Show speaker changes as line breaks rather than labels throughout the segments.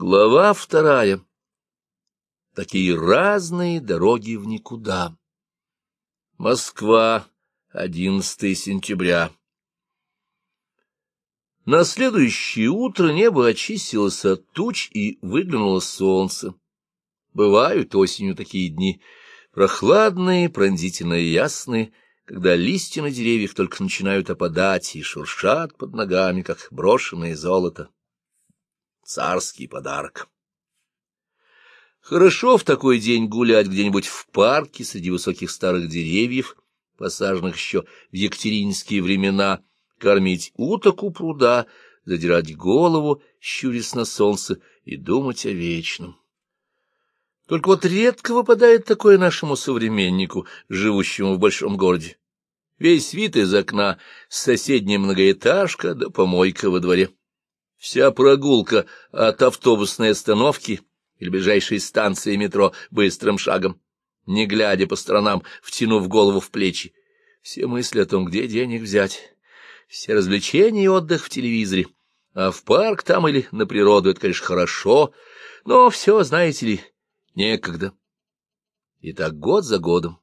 Глава вторая. Такие разные дороги в никуда. Москва, 11 сентября. На следующее утро небо очистилось от туч и выглянуло солнце. Бывают осенью такие дни, прохладные, пронзительно ясные, когда листья на деревьях только начинают опадать и шуршат под ногами, как брошенное золото царский подарок. Хорошо в такой день гулять где-нибудь в парке среди высоких старых деревьев, посаженных еще в екатеринские времена, кормить уток у пруда, задирать голову, щурясь на солнце и думать о вечном. Только вот редко выпадает такое нашему современнику, живущему в большом городе. Весь вид из окна — соседняя многоэтажка да помойка во дворе. Вся прогулка от автобусной остановки или ближайшей станции метро быстрым шагом, не глядя по сторонам, втянув голову в плечи. Все мысли о том, где денег взять, все развлечения и отдых в телевизоре. А в парк там или на природу — это, конечно, хорошо, но все, знаете ли, некогда. И так год за годом.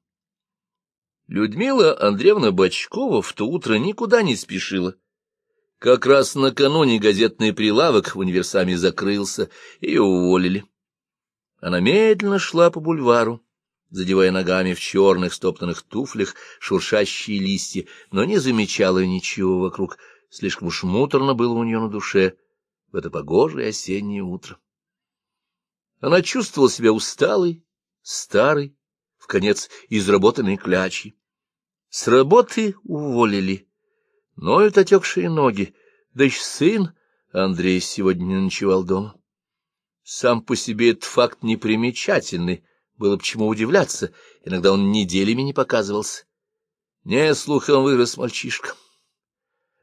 Людмила Андреевна Бочкова в то утро никуда не спешила. Как раз накануне газетный прилавок в универсаме закрылся, и уволили. Она медленно шла по бульвару, задевая ногами в черных стоптанных туфлях шуршащие листья, но не замечала ничего вокруг. Слишком уж муторно было у нее на душе в это погожее осеннее утро. Она чувствовала себя усталой, старой, в конец изработанной клячей. С работы уволили ноют отекшие ноги, да еще сын Андрей сегодня не ночевал дома. Сам по себе этот факт непримечательный, было почему удивляться, иногда он неделями не показывался. Не слухом вырос мальчишка.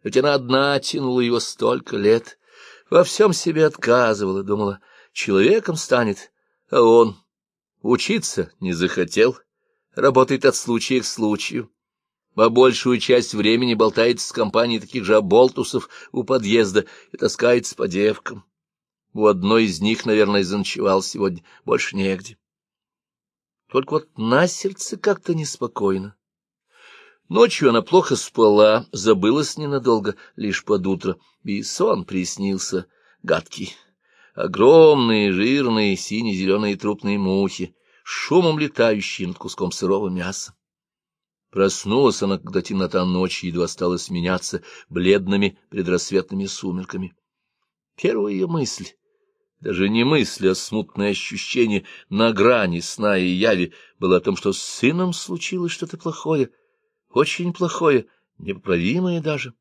Ведь она одна тянула его столько лет, во всем себе отказывала, думала, человеком станет, а он учиться не захотел, работает от случая к случаю а большую часть времени болтается с компанией таких же оболтусов у подъезда и таскается по девкам. У одной из них, наверное, заночевал сегодня, больше негде. Только вот на сердце как-то неспокойно. Ночью она плохо спала, забылась ненадолго, лишь под утро, и сон приснился гадкий. Огромные, жирные, сине-зеленые трупные мухи, шумом летающие над куском сырого мяса. Проснулась она, когда темнота ночи едва стала сменяться бледными предрассветными сумерками. Первая ее мысль, даже не мысль, а смутное ощущение на грани сна и яви, было о том, что с сыном случилось что-то плохое, очень плохое, непоправимое даже.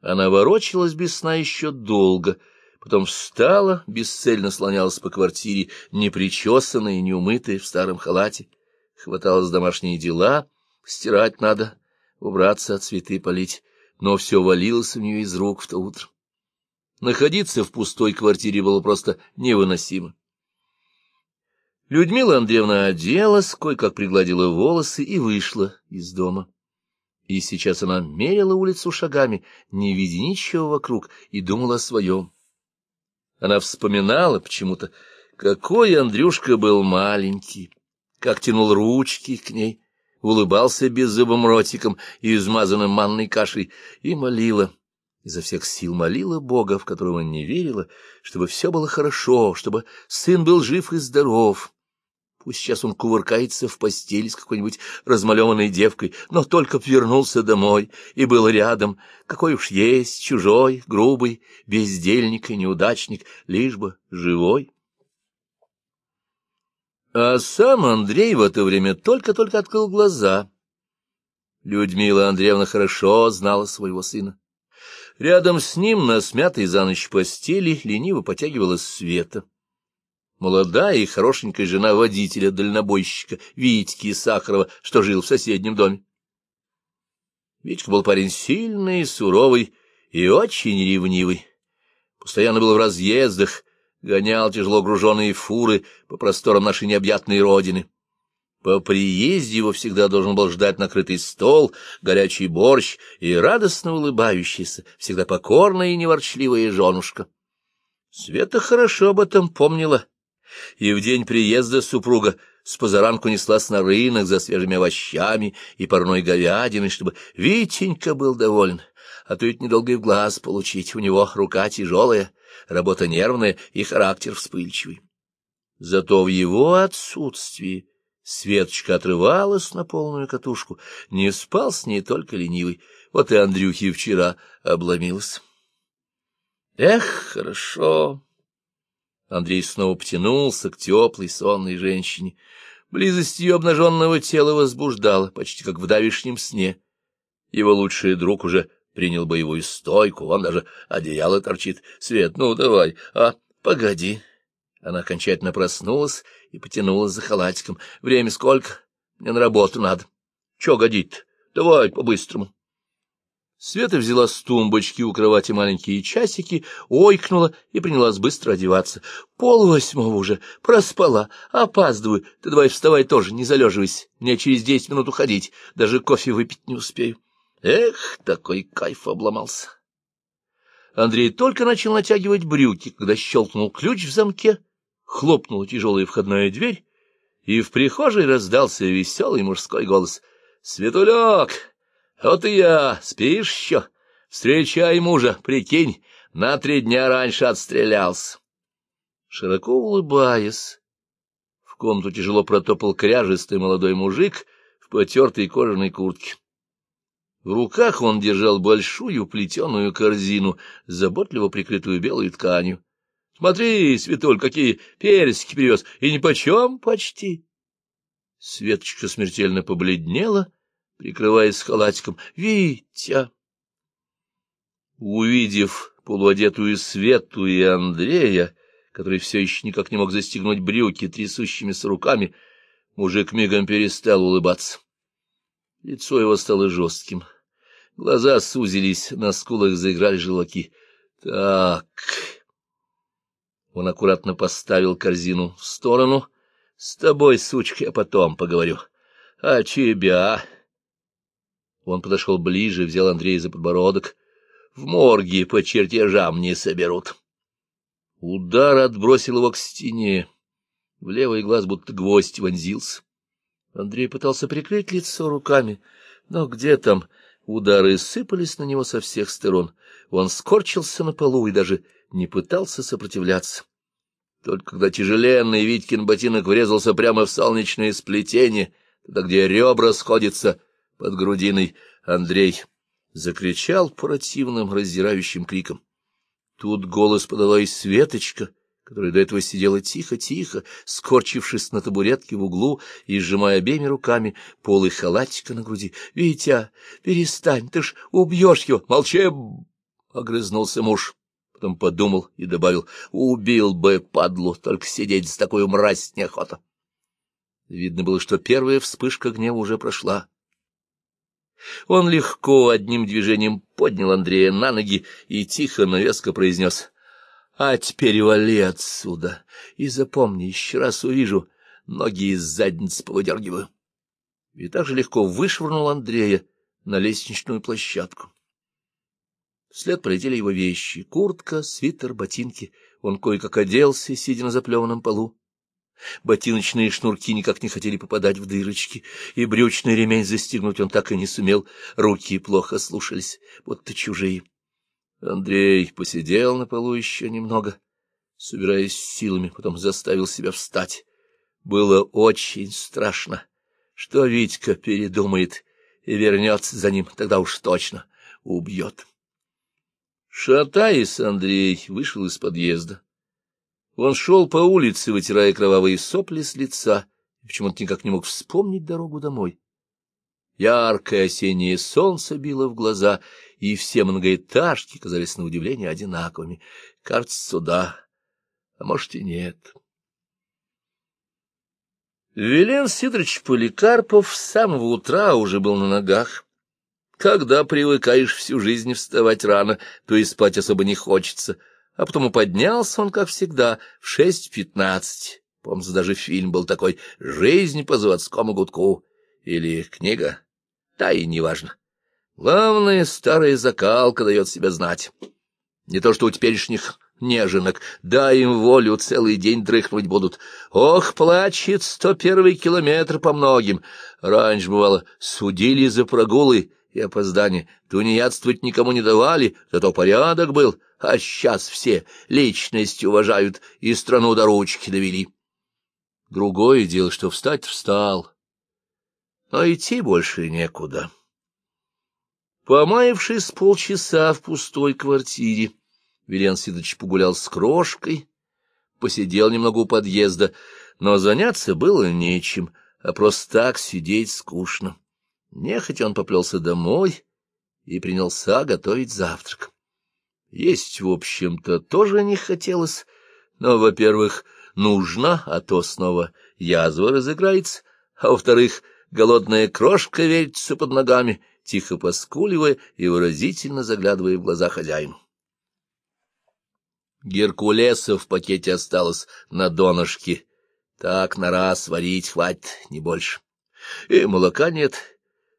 Она ворочалась без сна еще долго, потом встала, бесцельно слонялась по квартире, непричесанная и неумытая в старом халате, хваталась домашние дела — Стирать надо, убраться, цветы полить, но все валилось у нее из рук в то утро. Находиться в пустой квартире было просто невыносимо. Людмила Андреевна оделась, кое-как пригладила волосы и вышла из дома. И сейчас она мерила улицу шагами, не видя ничего вокруг, и думала о своем. Она вспоминала почему-то, какой Андрюшка был маленький, как тянул ручки к ней, улыбался беззубым ротиком и измазанным манной кашей, и молила, изо всех сил молила Бога, в которого не верила, чтобы все было хорошо, чтобы сын был жив и здоров. Пусть сейчас он кувыркается в постели с какой-нибудь размалеванной девкой, но только вернулся домой и был рядом, какой уж есть, чужой, грубый, бездельник и неудачник, лишь бы живой. А сам Андрей в это время только-только открыл глаза. Людмила Андреевна хорошо знала своего сына. Рядом с ним на смятой за ночь постели лениво потягивалась Света. Молодая и хорошенькая жена водителя-дальнобойщика Витьки Сахарова, что жил в соседнем доме. Витька был парень сильный, суровый и очень ревнивый. Постоянно был в разъездах, гонял тяжело груженные фуры по просторам нашей необъятной родины. По приезде его всегда должен был ждать накрытый стол, горячий борщ и радостно улыбающаяся, всегда покорная и неворчливая женушка. Света хорошо об этом помнила, и в день приезда супруга с позаранку неслась на рынок за свежими овощами и парной говядиной, чтобы Витенька был доволен, а то ведь недолго и в глаз получить, у него рука тяжелая, работа нервная и характер вспыльчивый. Зато в его отсутствии Светочка отрывалась на полную катушку, не спал с ней только ленивый, вот и Андрюхи вчера обломилась. Эх, хорошо. Андрей снова потянулся к теплой сонной женщине. Близость ее обнаженного тела возбуждала, почти как в давишнем сне. Его лучший друг уже принял боевую стойку, он даже одеяло торчит. Свет, ну давай, а, погоди. Она окончательно проснулась и потянулась за халатиком. Время сколько? Мне на работу надо. Че годит? Давай по-быстрому. Света взяла с тумбочки у кровати маленькие часики, ойкнула и принялась быстро одеваться. Пол восьмого уже, проспала, опаздываю. Ты давай вставай тоже, не залеживайся. Мне через десять минут уходить, даже кофе выпить не успею. Эх, такой кайф обломался. Андрей только начал натягивать брюки, когда щелкнул ключ в замке, хлопнула тяжелая входная дверь, и в прихожей раздался веселый мужской голос. — Светулек! Вот и я, спишь еще? Встречай мужа, прикинь, на три дня раньше отстрелялся. Широко улыбаясь, в комнату тяжело протопал кряжистый молодой мужик в потертой кожаной куртке. В руках он держал большую плетеную корзину, заботливо прикрытую белой тканью. — Смотри, Светуль, какие персики привез, и нипочем почти. Светочка смертельно побледнела, прикрываясь халатиком. «Витя!» Увидев полуодетую Свету и Андрея, который все еще никак не мог застегнуть брюки трясущимися руками, мужик мигом перестал улыбаться. Лицо его стало жестким. Глаза сузились, на скулах заиграли желаки. «Так...» Он аккуратно поставил корзину в сторону. «С тобой, сучка, я потом поговорю. А тебя...» Он подошел ближе, взял Андрея за подбородок. В морге по чертежам не соберут. Удар отбросил его к стене. В левый глаз будто гвоздь вонзился. Андрей пытался прикрыть лицо руками, но где там? Удары сыпались на него со всех сторон. Он скорчился на полу и даже не пытался сопротивляться. Только когда тяжеленный Витькин ботинок врезался прямо в солнечное сплетение, туда, где ребра сходятся, под грудиной, Андрей закричал противным, раздирающим криком. Тут голос подала и Светочка, которая до этого сидела тихо-тихо, скорчившись на табуретке в углу и сжимая обеими руками полы халатика на груди. — Витя, перестань, ты ж убьешь его! Молчи! — огрызнулся муж. Потом подумал и добавил, — убил бы, падлу, только сидеть с такой мразь неохота. Видно было, что первая вспышка гнева уже прошла. Он легко одним движением поднял Андрея на ноги и тихо, но произнес «А теперь вали отсюда, и запомни, еще раз увижу, ноги из задницы повыдергиваю». И так же легко вышвырнул Андрея на лестничную площадку. Вслед полетели его вещи — куртка, свитер, ботинки. Он кое-как оделся, сидя на заплеванном полу. Ботиночные шнурки никак не хотели попадать в дырочки, и брючный ремень застегнуть он так и не сумел, руки плохо слушались, будто чужие. Андрей посидел на полу еще немного, собираясь силами, потом заставил себя встать. Было очень страшно, что Витька передумает и вернется за ним, тогда уж точно убьет. Шатаясь, Андрей вышел из подъезда. Он шел по улице, вытирая кровавые сопли с лица, и почему-то никак не мог вспомнить дорогу домой. Яркое осеннее солнце било в глаза, и все многоэтажки казались на удивление одинаковыми. Кажется, сюда, а может и нет. Велен Сидорович Поликарпов с самого утра уже был на ногах. Когда привыкаешь всю жизнь вставать рано, то и спать особо не хочется — а потом и поднялся он, как всегда, в шесть пятнадцать. Помнится, даже фильм был такой «Жизнь по заводскому гудку» или книга, да и неважно. Главное, старая закалка дает себя знать. Не то что у теперешних неженок, дай им волю, целый день дрыхнуть будут. Ох, плачет сто первый километр по многим. Раньше, бывало, судили за прогулы и опоздание, тунеядствовать никому не давали, зато порядок был, а сейчас все личность уважают и страну до ручки довели. Другое дело, что встать встал, но идти больше некуда. Помаявшись полчаса в пустой квартире, Вилен Сидорович погулял с крошкой, посидел немного у подъезда, но заняться было нечем, а просто так сидеть скучно. Нехотя он поплелся домой и принялся готовить завтрак. Есть, в общем-то, тоже не хотелось, но, во-первых, нужно, а то снова язва разыграется, а во-вторых, голодная крошка вертится под ногами, тихо поскуливая и выразительно заглядывая в глаза хозяину. Геркулеса в пакете осталось на донышке. Так на раз варить хватит, не больше. И молока нет,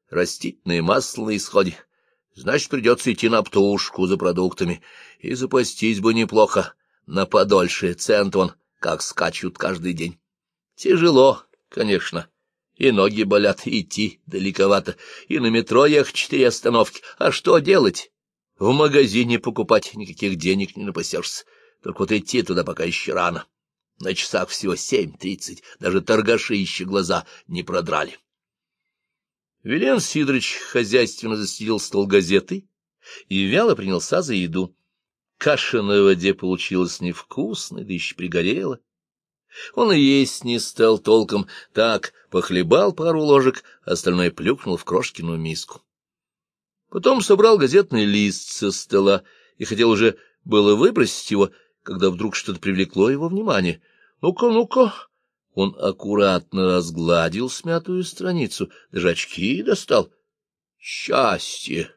растительное масло на исходе. Значит, придется идти на птушку за продуктами. И запастись бы неплохо, на подольше, цент вон, как скачут каждый день. Тяжело, конечно, и ноги болят, идти далековато, и на метро ехать четыре остановки. А что делать? В магазине покупать никаких денег не напасешься. Только вот идти туда пока еще рано. На часах всего семь тридцать, даже торгаши еще глаза не продрали. Вилен Сидорович хозяйственно застелил стол газетой и вяло принялся за еду. Каша на воде получилась невкусной, да еще пригорела. Он и есть не стал толком, так, похлебал пару ложек, остальное плюкнул в крошкину миску. Потом собрал газетный лист со стола и хотел уже было выбросить его, когда вдруг что-то привлекло его внимание. «Ну-ка, ну-ка!» Он аккуратно разгладил смятую страницу, даже очки достал. «Счастье!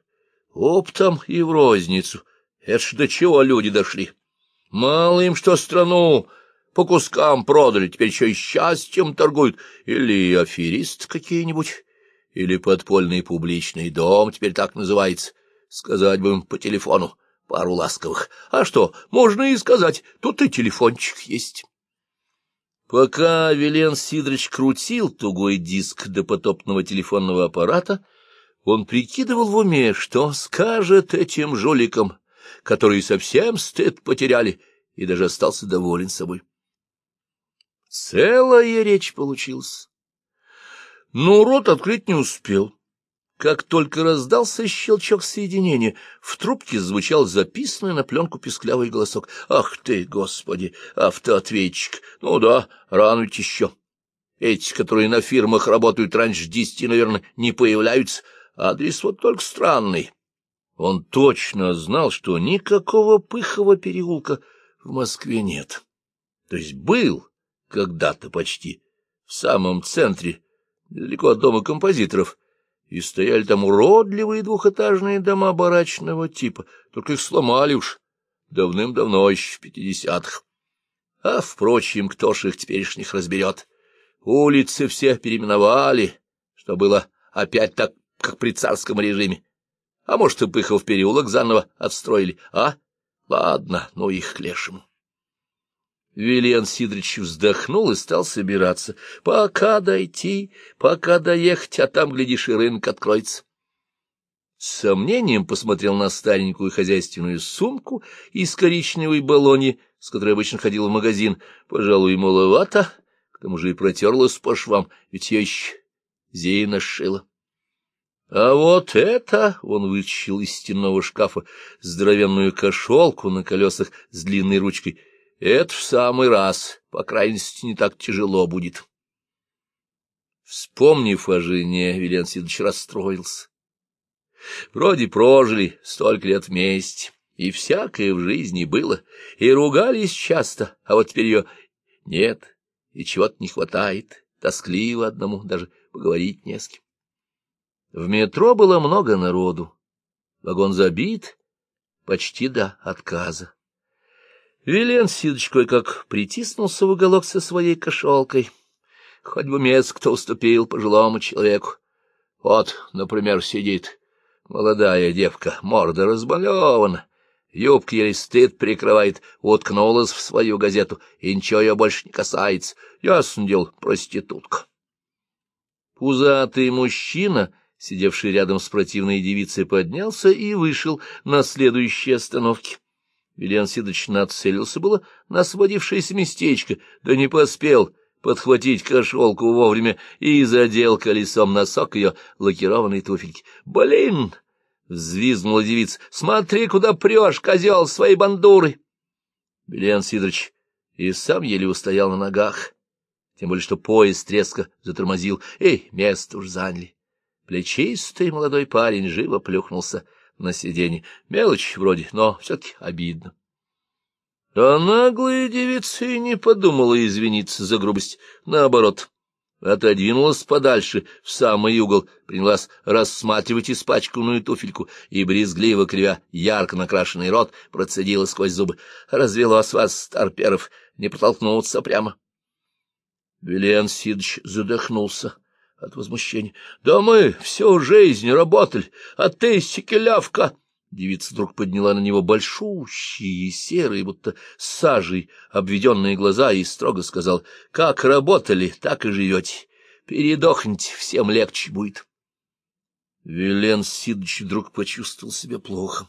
Оптом и в розницу! Это ж до чего люди дошли! Мало им, что страну по кускам продали, теперь еще и счастьем торгуют. Или аферист какие-нибудь, или подпольный публичный дом, теперь так называется. Сказать бы им по телефону пару ласковых. А что, можно и сказать, тут и телефончик есть. Пока Велен Сидорович крутил тугой диск допотопного телефонного аппарата, он прикидывал в уме, что скажет этим жуликам, которые совсем стыд потеряли, и даже остался доволен собой. Целая речь получилась. Но рот открыть не успел. Как только раздался щелчок соединения, в трубке звучал записанный на пленку писклявый голосок. «Ах ты, Господи! Автоответчик! Ну да, рано ведь еще. Эти, которые на фирмах работают раньше десяти, наверное, не появляются. Адрес вот только странный». Он точно знал, что никакого пыхого переулка в Москве нет. То есть был когда-то почти в самом центре, недалеко от дома композиторов — и стояли там уродливые двухэтажные дома барачного типа, только их сломали уж давным-давно, еще в пятидесятых. А, впрочем, кто ж их теперешних разберет? Улицы все переименовали, что было опять так, как при царском режиме. А может, и Пыхов переулок заново отстроили, а? Ладно, ну их к лешему. Виллиан Сидорович вздохнул и стал собираться. Пока дойти, пока доехать, а там, глядишь, и рынок откроется. С сомнением посмотрел на старенькую хозяйственную сумку из коричневой баллони, с которой обычно ходил в магазин. Пожалуй, маловато, к тому же и протерлась по швам, ведь я еще Зейна шила. А вот это он вытащил из стенного шкафа здоровенную кошелку на колесах с длинной ручкой — это в самый раз, по крайности, не так тяжело будет. Вспомнив о жене, Вилен Сидович расстроился. Вроде прожили столько лет вместе, и всякое в жизни было, и ругались часто, а вот теперь ее нет, и чего-то не хватает, тоскливо одному, даже поговорить не с кем. В метро было много народу, вагон забит почти до отказа. Вилен Сидыч кое-как притиснулся в уголок со своей кошелкой. Хоть бы место кто уступил пожилому человеку. Вот, например, сидит молодая девка, морда разбалевана, Юбка еле стыд прикрывает, уткнулась в свою газету, и ничего ее больше не касается. Ясно дело, проститутка. Пузатый мужчина, сидевший рядом с противной девицей, поднялся и вышел на следующей остановке. Вильян Сидорович нацелился было на освободившееся местечко, да не поспел подхватить кошелку вовремя и задел колесом носок ее лакированной туфельки. «Блин!» — взвизгнула девица. — Смотри, куда прешь, козел, своей бандуры! Белян Сидорович и сам еле устоял на ногах, тем более что поезд треско затормозил. Эй, место уж заняли. Плечистый молодой парень живо плюхнулся на сиденье. Мелочь вроде, но все-таки обидно. А наглая девица и не подумала извиниться за грубость. Наоборот, отодвинулась подальше, в самый угол, принялась рассматривать испачканную туфельку и, брезгливо кривя ярко накрашенный рот, процедила сквозь зубы. «Развелось вас, старперов, не протолкнуться прямо». Вилен Сидыч задохнулся от возмущения. «Да мы всю жизнь работали, а ты, секелявка!» Девица вдруг подняла на него большущие, серые, будто сажей, обведенные глаза и строго сказал, «Как работали, так и живете. Передохните, всем легче будет». Вилен Сидыч вдруг почувствовал себя плохо.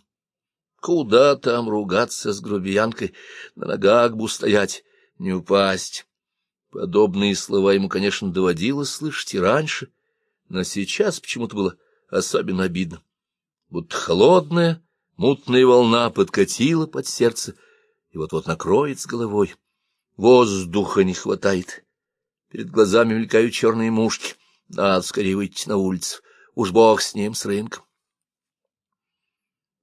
Куда там ругаться с грубиянкой, на ногах бы устоять, не упасть. Подобные слова ему, конечно, доводилось слышать и раньше, но сейчас почему-то было особенно обидно будто холодная, мутная волна подкатила под сердце и вот-вот накроет с головой. Воздуха не хватает. Перед глазами мелькают черные мушки. Надо скорее выйти на улицу. Уж бог с ним, с рынком.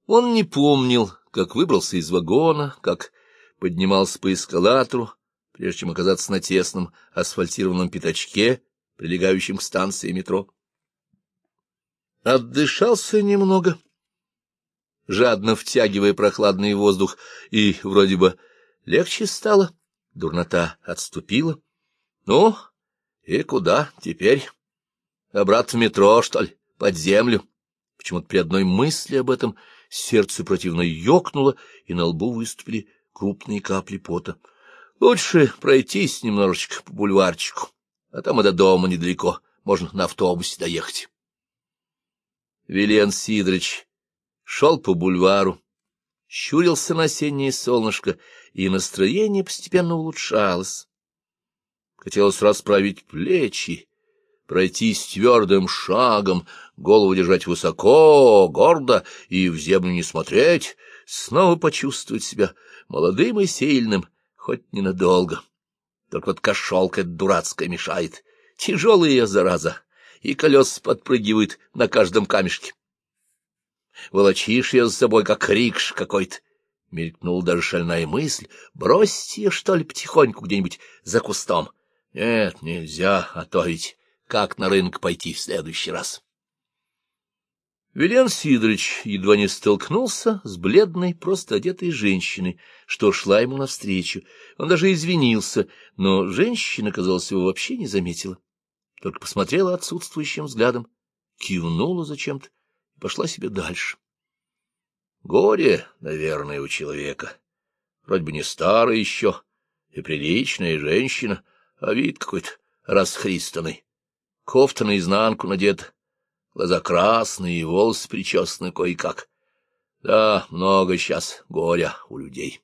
Он не помнил, как выбрался из вагона, как поднимался по эскалатору, прежде чем оказаться на тесном асфальтированном пятачке, прилегающем к станции метро. Отдышался немного, жадно втягивая прохладный воздух, и вроде бы легче стало, дурнота отступила. Ну, и куда теперь? Обратно в метро, что ли, под землю? Почему-то при одной мысли об этом сердце противно ёкнуло, и на лбу выступили крупные капли пота. Лучше пройтись немножечко по бульварчику, а там и до дома недалеко, можно на автобусе доехать. Вилен Сидорович шел по бульвару, щурился на осеннее солнышко, и настроение постепенно улучшалось. Хотелось расправить плечи, пройтись твердым шагом, голову держать высоко, гордо и в землю не смотреть, снова почувствовать себя молодым и сильным, хоть ненадолго. Только вот кошелка дурацкая мешает, тяжелая зараза и колес подпрыгивают на каждом камешке. Волочишь ее за собой, как рикш какой-то. Мелькнула даже шальная мысль, бросить ее, что ли, потихоньку где-нибудь за кустом. Нет, нельзя, а то ведь как на рынок пойти в следующий раз. Вилен Сидорович едва не столкнулся с бледной, просто одетой женщиной, что шла ему навстречу. Он даже извинился, но женщина, казалось, его вообще не заметила только посмотрела отсутствующим взглядом, кивнула зачем-то и пошла себе дальше. Горе, наверное, у человека. Вроде бы не старая еще, и приличная женщина, а вид какой-то расхристанный. Кофта наизнанку надета, глаза красные, волосы причесаны кое-как. Да, много сейчас горя у людей.